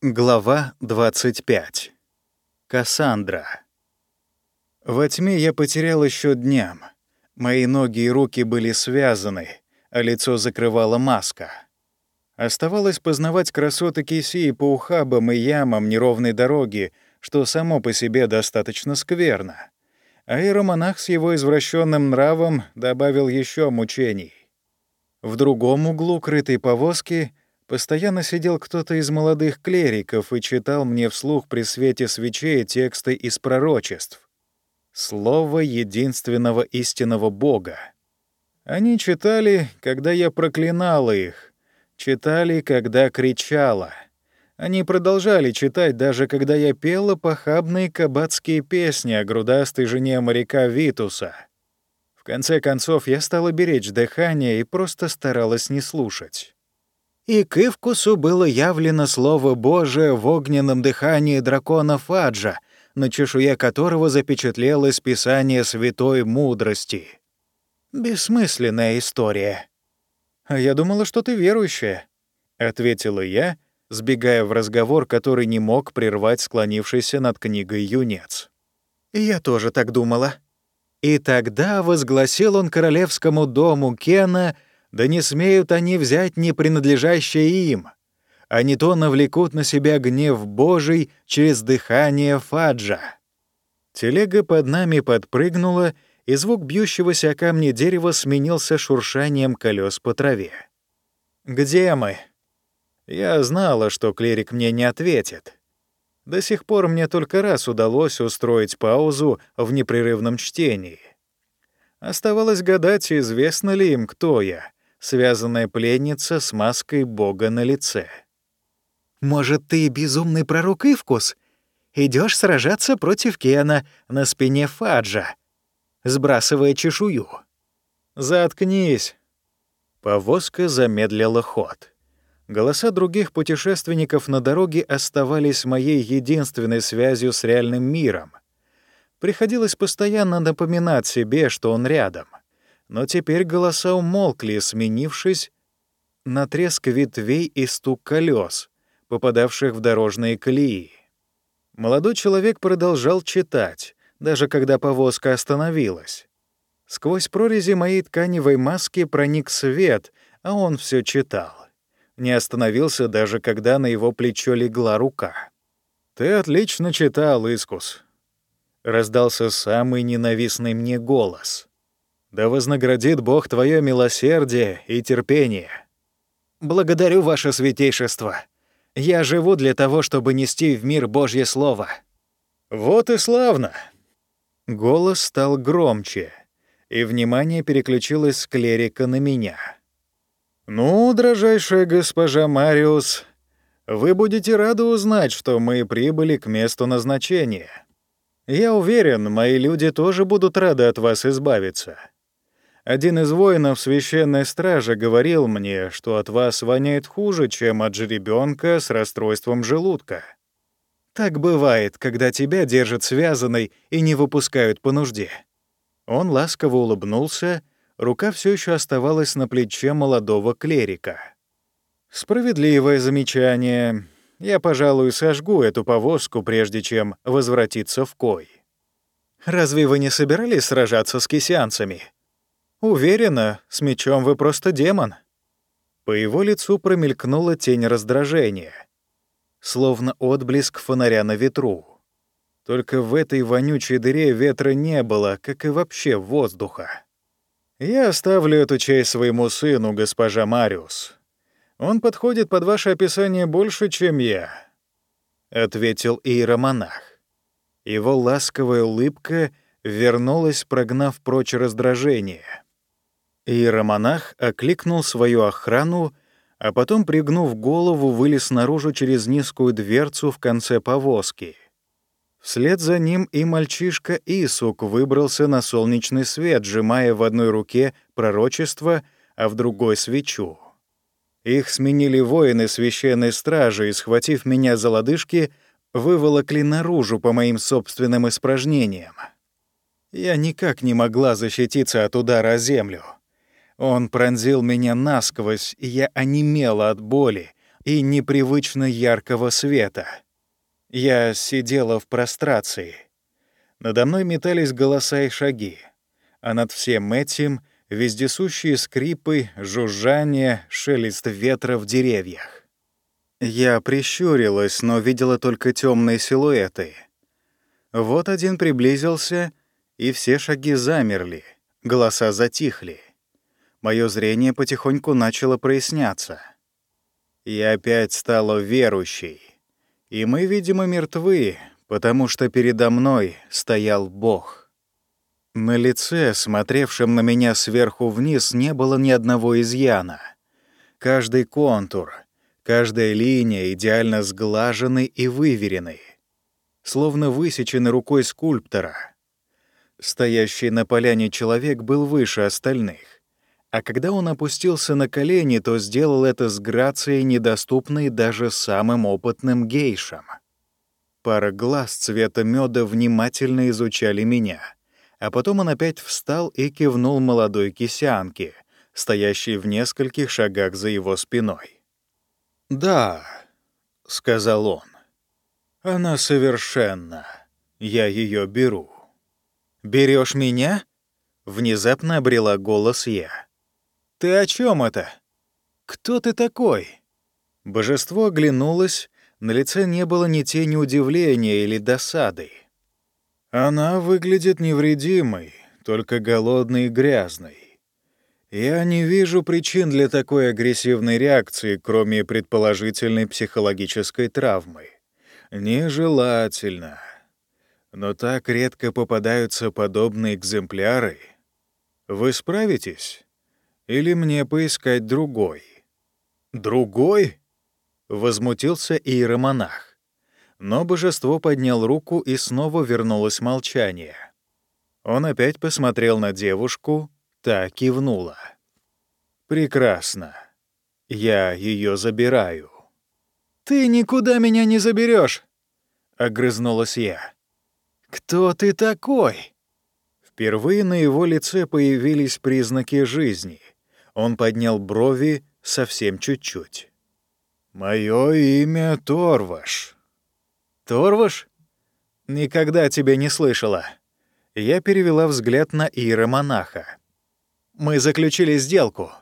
Глава 25. Кассандра. Во тьме я потерял еще дням. Мои ноги и руки были связаны, а лицо закрывала маска. Оставалось познавать красоты Кисии по ухабам и ямам неровной дороги, что само по себе достаточно скверно. А иеромонах с его извращенным нравом добавил еще мучений. В другом углу крытой повозки — Постоянно сидел кто-то из молодых клериков и читал мне вслух при свете свечей тексты из пророчеств. Слово единственного истинного Бога. Они читали, когда я проклинала их, читали, когда кричала. Они продолжали читать, даже когда я пела похабные кабацкие песни о грудастой жене моряка Витуса. В конце концов, я стала беречь дыхание и просто старалась не слушать и к Ивкусу было явлено Слово Божие в огненном дыхании дракона Фаджа, на чешуе которого запечатлелось Писание святой мудрости. Бессмысленная история. «А я думала, что ты верующая», — ответила я, сбегая в разговор, который не мог прервать склонившийся над книгой юнец. «Я тоже так думала». И тогда возгласил он королевскому дому Кена — да не смеют они взять не принадлежащее им, а не то навлекут на себя гнев Божий через дыхание Фаджа. Телега под нами подпрыгнула, и звук бьющегося о камни дерева сменился шуршанием колес по траве. «Где мы?» Я знала, что клирик мне не ответит. До сих пор мне только раз удалось устроить паузу в непрерывном чтении. Оставалось гадать, известно ли им, кто я, связанная пленница с маской бога на лице. «Может, ты безумный пророк Ивкус? Идешь сражаться против Кена на спине Фаджа, сбрасывая чешую?» «Заткнись!» Повозка замедлила ход. Голоса других путешественников на дороге оставались моей единственной связью с реальным миром. Приходилось постоянно напоминать себе, что он рядом. Но теперь голоса умолкли, сменившись на треск ветвей и стук колес, попадавших в дорожные колеи. Молодой человек продолжал читать, даже когда повозка остановилась. Сквозь прорези моей тканевой маски проник свет, а он все читал. Не остановился даже, когда на его плечо легла рука. «Ты отлично читал, Искус», — раздался самый ненавистный мне голос. Да вознаградит Бог твое милосердие и терпение. Благодарю ваше святейшество. Я живу для того, чтобы нести в мир Божье Слово. Вот и славно. Голос стал громче, и внимание переключилось с клерика на меня. «Ну, дрожайшая госпожа Мариус, вы будете рады узнать, что мы прибыли к месту назначения. Я уверен, мои люди тоже будут рады от вас избавиться. Один из воинов священной стражи говорил мне, что от вас воняет хуже, чем от жеребенка с расстройством желудка. Так бывает, когда тебя держат связанной и не выпускают по нужде. Он ласково улыбнулся, рука все еще оставалась на плече молодого клерика. Справедливое замечание. Я, пожалуй, сожгу эту повозку, прежде чем возвратиться в Кой. Разве вы не собирались сражаться с кисянцами? Уверена, с мечом вы просто демон. По его лицу промелькнула тень раздражения, словно отблеск фонаря на ветру. Только в этой вонючей дыре ветра не было, как и вообще воздуха. Я оставлю эту честь своему сыну, госпожа Мариус. Он подходит под ваше описание больше, чем я, ответил иеромонах. Его ласковая улыбка вернулась, прогнав прочь раздражение. Иеромонах окликнул свою охрану, а потом, пригнув голову, вылез наружу через низкую дверцу в конце повозки. Вслед за ним и мальчишка Исук выбрался на солнечный свет, сжимая в одной руке пророчество, а в другой — свечу. Их сменили воины священной стражи и, схватив меня за лодыжки, выволокли наружу по моим собственным испражнениям. Я никак не могла защититься от удара о землю — он пронзил меня насквозь, и я онемела от боли, и непривычно яркого света. Я сидела в прострации. Надо мной метались голоса и шаги, а над всем этим — вездесущие скрипы, жужжание, шелест ветра в деревьях. Я прищурилась, но видела только темные силуэты. Вот один приблизился, и все шаги замерли, голоса затихли. Мое зрение потихоньку начало проясняться. Я опять стала верующей. И мы, видимо, мертвы, потому что передо мной стоял Бог. На лице, смотревшем на меня сверху вниз, не было ни одного изъяна. Каждый контур — Каждая линия идеально сглажены и выверены, словно высечены рукой скульптора. Стоящий на поляне человек был выше остальных, а когда он опустился на колени, то сделал это с грацией, недоступной даже самым опытным гейшам. Пара глаз цвета меда внимательно изучали меня, а потом он опять встал и кивнул молодой кисянке, стоящей в нескольких шагах за его спиной. «Да», — сказал он, — «она совершенна. Я ее беру». Берешь меня?» — внезапно обрела голос я. «Ты о чем это? Кто ты такой?» Божество оглянулось, на лице не было ни тени удивления или досады. «Она выглядит невредимой, только голодной и грязной. Я не вижу причин для такой агрессивной реакции, кроме предположительной психологической травмы. Нежелательно. Но так редко попадаются подобные экземпляры. Вы справитесь? Или мне поискать другой? Другой? Возмутился иеромонах. Но божество поднял руку, и снова вернулось молчание. Он опять посмотрел на девушку, Та кивнула. «Прекрасно. Я ее забираю». «Ты никуда меня не заберешь, огрызнулась я. «Кто ты такой?» Впервые на его лице появились признаки жизни. Он поднял брови совсем чуть-чуть. «Мое имя Торваш». «Торваш? Никогда тебя не слышала». Я перевела взгляд на иеромонаха. Мы заключили сделку.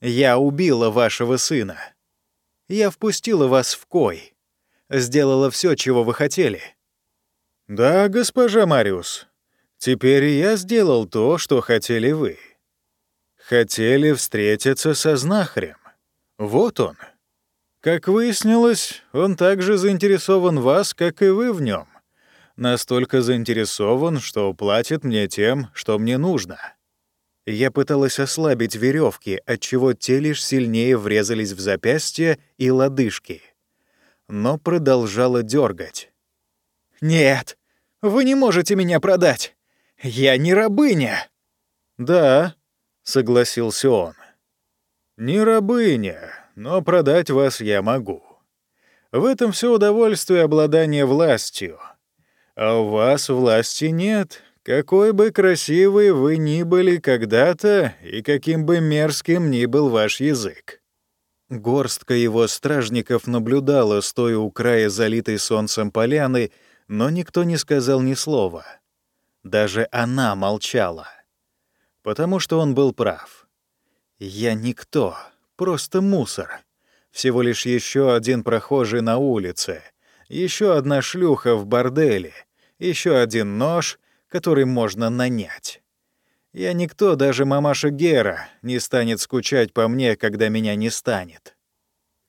Я убила вашего сына. Я впустила вас в кой. Сделала все, чего вы хотели. Да, госпожа Мариус. Теперь я сделал то, что хотели вы. Хотели встретиться со знахарем. Вот он. Как выяснилось, он также заинтересован вас, как и вы в нем. Настолько заинтересован, что платит мне тем, что мне нужно. Я пыталась ослабить веревки, отчего те лишь сильнее врезались в запястья и лодыжки. Но продолжала дергать. «Нет, вы не можете меня продать! Я не рабыня!» «Да», — согласился он. «Не рабыня, но продать вас я могу. В этом все удовольствие обладания властью. А у вас власти нет, какой бы красивый вы ни были когда-то и каким бы мерзким ни был ваш язык. Горстка его стражников наблюдала, стоя у края залитой солнцем поляны, но никто не сказал ни слова. Даже она молчала. Потому что он был прав. «Я никто, просто мусор. Всего лишь еще один прохожий на улице, еще одна шлюха в борделе, еще один нож — который можно нанять. Я никто, даже мамаша Гера, не станет скучать по мне, когда меня не станет.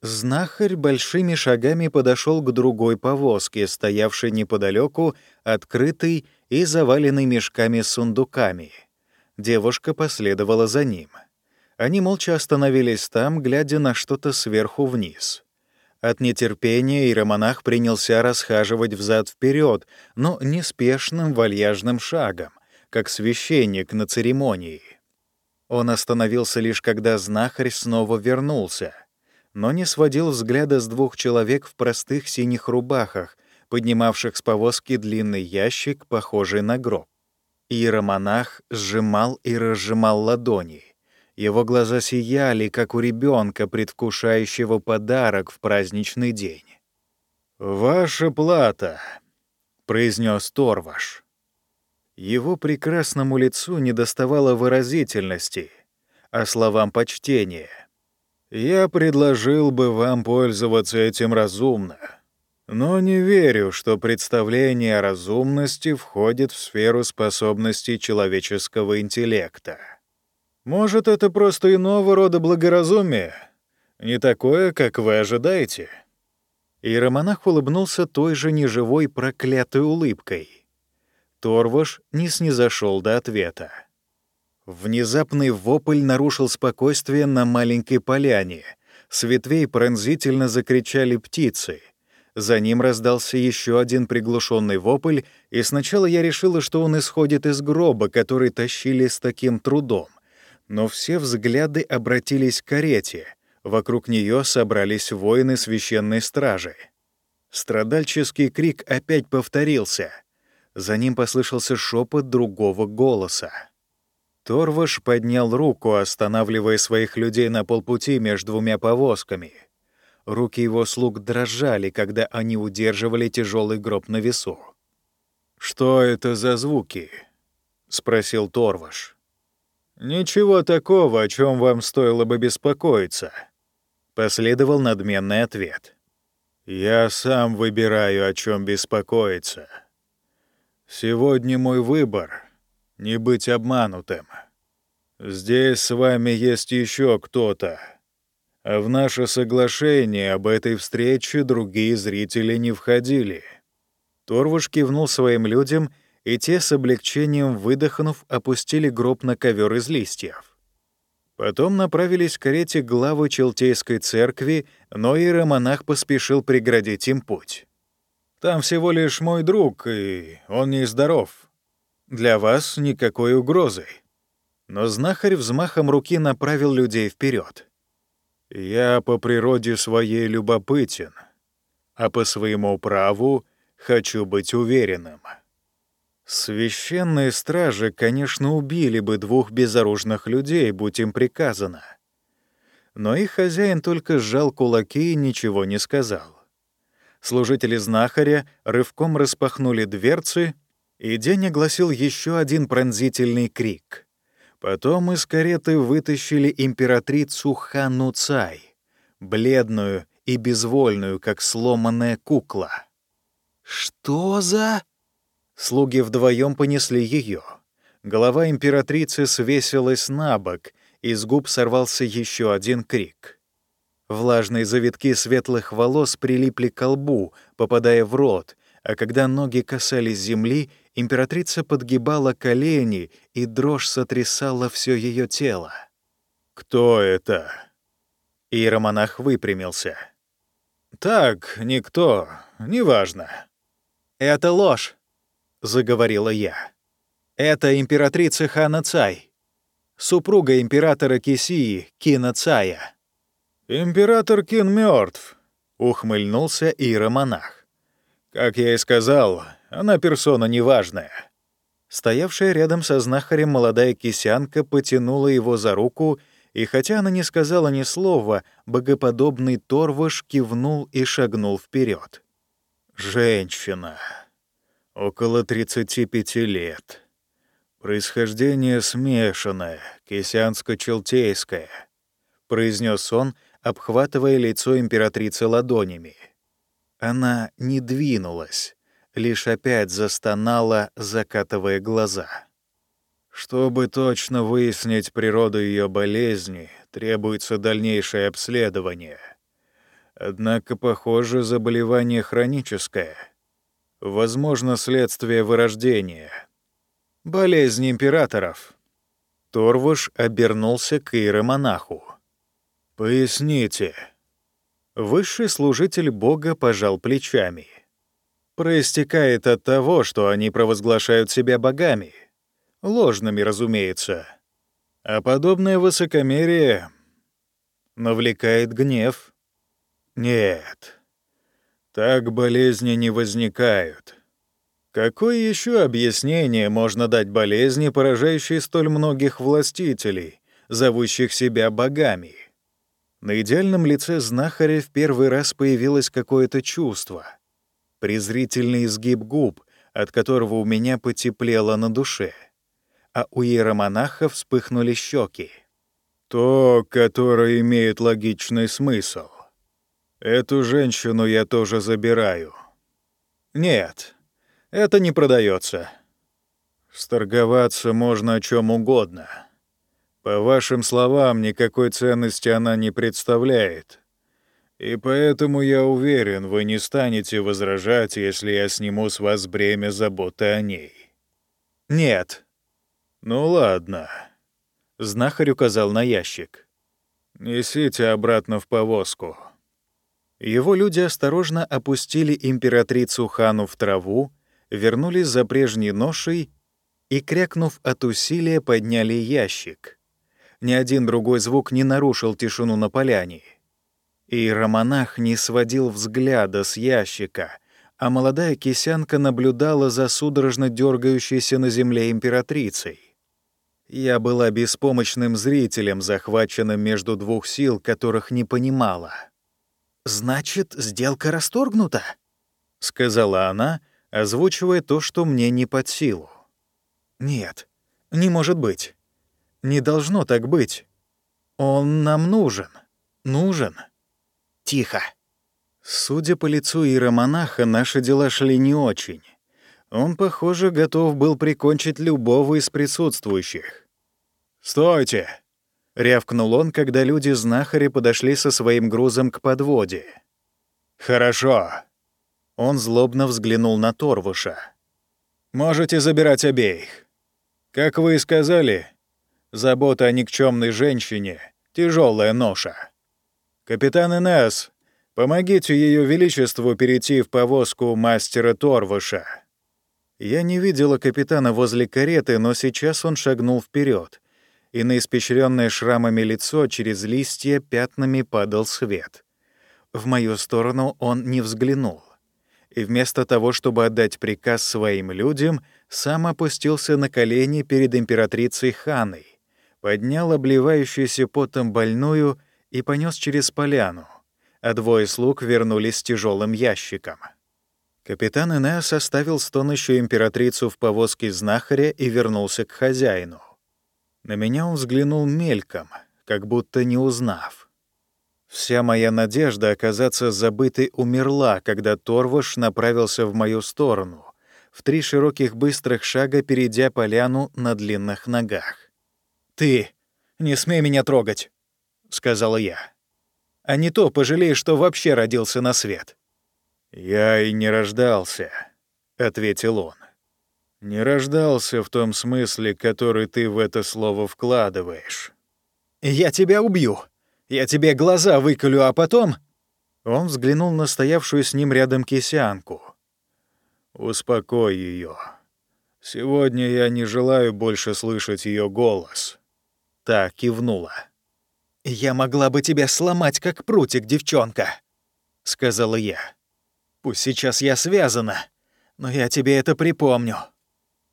Знахарь большими шагами подошел к другой повозке, стоявшей неподалеку, открытой и заваленной мешками с сундуками. Девушка последовала за ним. Они молча остановились там, глядя на что-то сверху вниз. От нетерпения иеромонах принялся расхаживать взад вперед, но неспешным вальяжным шагом, как священник на церемонии. Он остановился лишь когда знахарь снова вернулся, но не сводил взгляда с двух человек в простых синих рубахах, поднимавших с повозки длинный ящик, похожий на гроб. Иеромонах сжимал и разжимал ладони. Его глаза сияли, как у ребенка, предвкушающего подарок в праздничный день. «Ваша плата», — произнес Торваш. Его прекрасному лицу недоставало выразительности, а словам почтения. «Я предложил бы вам пользоваться этим разумно, но не верю, что представление о разумности входит в сферу способностей человеческого интеллекта. Может, это просто иного рода благоразумие, не такое, как вы ожидаете?» Иеромонах улыбнулся той же неживой проклятой улыбкой. Торваш не снизошел до ответа. Внезапный вопль нарушил спокойствие на маленькой поляне. С ветвей пронзительно закричали птицы. За ним раздался еще один приглушенный вопль, и сначала я решила, что он исходит из гроба, который тащили с таким трудом. Но все взгляды обратились к карете. Вокруг нее собрались воины священной стражи. Страдальческий крик опять повторился — за ним послышался шепот другого голоса. Торваш поднял руку, останавливая своих людей на полпути между двумя повозками. Руки его слуг дрожали, когда они удерживали тяжелый гроб на весу. «Что это за звуки?» — спросил Торваш. «Ничего такого, о чем вам стоило бы беспокоиться», — последовал надменный ответ. «Я сам выбираю, о чем беспокоиться». Сегодня мой выбор — не быть обманутым. Здесь с вами есть еще кто-то. В наше соглашение об этой встрече другие зрители не входили. Торвуш кивнул своим людям, и те с облегчением выдохнув опустили гроб на ковер из листьев. Потом направились к карете главы Челтейской церкви, но иеромонах поспешил преградить им путь. Там всего лишь мой друг, и он нездоров. Для вас никакой угрозы. Но знахарь взмахом руки направил людей вперед. Я по природе своей любопытен, а по своему праву хочу быть уверенным. Священные стражи, конечно, убили бы двух безоружных людей, будь им приказано. Но их хозяин только сжал кулаки и ничего не сказал. Служители знахаря рывком распахнули дверцы, и день огласил еще один пронзительный крик. Потом из кареты вытащили императрицу Хану Цай, бледную и безвольную, как сломанная кукла. «Что за...» Слуги вдвоем понесли ее. Голова императрицы свесилась на бок, из губ сорвался еще один крик — Влажные завитки светлых волос прилипли к лбу, попадая в рот, а когда ноги касались земли, императрица подгибала колени, и дрожь сотрясала все ее тело. «Кто это?» Иеромонах выпрямился. «Так, никто, неважно». «Это ложь», — заговорила я. «Это императрица Хана Цай, супруга императора Кисии Кина Цая». «Император Кин мертв, ухмыльнулся иеромонах. «Как я и сказал, она персона неважная». Стоявшая рядом со знахарем молодая кисянка потянула его за руку, и хотя она не сказала ни слова, богоподобный Торвыш кивнул и шагнул вперед. «Женщина. Около 35 лет. Происхождение смешанное, кисянско-челтейское», — произнес он, — обхватывая лицо императрицы ладонями. Она не двинулась, лишь опять застонала, закатывая глаза. Чтобы точно выяснить природу ее болезни, требуется дальнейшее обследование. Однако, похоже, заболевание хроническое. Возможно, следствие вырождения. Болезнь императоров. Торвуш обернулся к иеромонаху. «Поясните». Высший служитель Бога пожал плечами. Проистекает от того, что они провозглашают себя богами. Ложными, разумеется. А подобное высокомерие навлекает гнев. Нет, так болезни не возникают. Какое еще объяснение можно дать болезни, поражающей столь многих властителей, зовущих себя богами. На идеальном лице знахаря в первый раз появилось какое-то чувство. Презрительный изгиб губ, от которого у меня потеплело на душе. А у иеромонаха вспыхнули щеки. То, которое имеет логичный смысл. Эту женщину я тоже забираю. Нет, это не продается. Сторговаться можно о чем угодно. По вашим словам, никакой ценности она не представляет. И поэтому я уверен, вы не станете возражать, если я сниму с вас бремя заботы о ней. Нет. Ну ладно. Знахарь указал на ящик. Несите обратно в повозку. Его люди осторожно опустили императрицу Хану в траву, вернулись за прежней ношей и, крякнув от усилия, подняли ящик. Ни один другой звук не нарушил тишину на поляне. И романах не сводил взгляда с ящика, а молодая кисянка наблюдала за судорожно дергающейся на земле императрицей. Я была беспомощным зрителем, захваченным между двух сил, которых не понимала. «Значит, сделка расторгнута?» — сказала она, озвучивая то, что мне не под силу. «Нет, не может быть. Не должно так быть. Он нам нужен. Нужен. Тихо». Судя по лицу иеромонаха, наши дела шли не очень. Он, похоже, готов был прикончить любого из присутствующих. «Стойте!» — рявкнул он, когда люди-знахари подошли со своим грузом к подводе. «Хорошо». Он злобно взглянул на Торвуша. «Можете забирать обеих. Как вы и сказали, забота о никчемной женщине — тяжелая ноша. Капитан Инесс, помогите Ее Величеству перейти в повозку мастера Торвуша». Я не видела капитана возле кареты, но сейчас он шагнул вперед, и на испещренное шрамами лицо через листья пятнами падал свет. В мою сторону он не взглянул. И вместо того, чтобы отдать приказ своим людям, сам опустился на колени перед императрицей Ханой, поднял обливающуюся потом больную и понес через поляну, а двое слуг вернулись с тяжелым ящиком. Капитан Инеас оставил стонущую императрицу в повозке знахаря и вернулся к хозяину. На меня он взглянул мельком, как будто не узнав. Вся моя надежда оказаться забытой умерла, когда Торвош направился в мою сторону, в три широких быстрых шага перейдя поляну на длинных ногах. «Ты не смей меня трогать», — сказала я. «А не то пожалеешь, что вообще родился на свет». «Я и не рождался», — ответил он. «Не рождался в том смысле, который ты в это слово вкладываешь». «Я тебя убью. Я тебе глаза выколю, а потом...» Он взглянул на стоявшую с ним рядом кисянку. «Успокой ее. Сегодня я не желаю больше слышать ее голос». Так кивнула. «Я могла бы тебя сломать, как прутик, девчонка», — сказала я. Пусть сейчас я связана, но я тебе это припомню».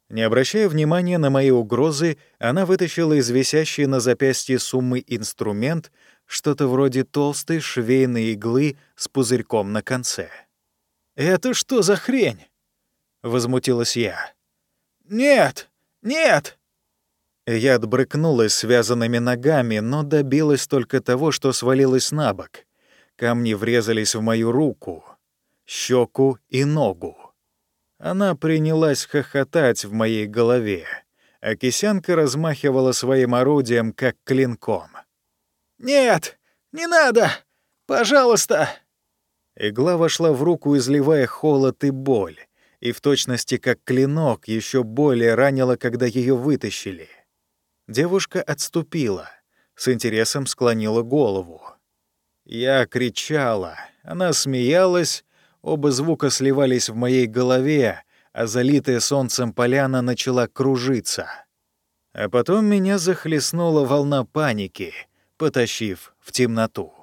Не обращая внимания на мои угрозы, она вытащила из висящей на запястье суммы инструмент, что-то вроде толстой швейной иглы с пузырьком на конце. «Это что за хрень?» — возмутилась я. «Нет! Нет!» Я отбрыкнулась связанными ногами, но добилась только того, что свалилась на бок. Камни врезались в мою руку — щеку и ногу. Она принялась хохотать в моей голове, а кисянка размахивала своим орудием, как клинком. «Нет, не надо! Пожалуйста!» Игла вошла в руку, изливая холод и боль, и в точности как клинок еще более ранила, когда ее вытащили. Девушка отступила, с интересом склонила голову. Я кричала, она смеялась, Оба звука сливались в моей голове, а залитая солнцем поляна начала кружиться. А потом меня захлестнула волна паники, потащив в темноту.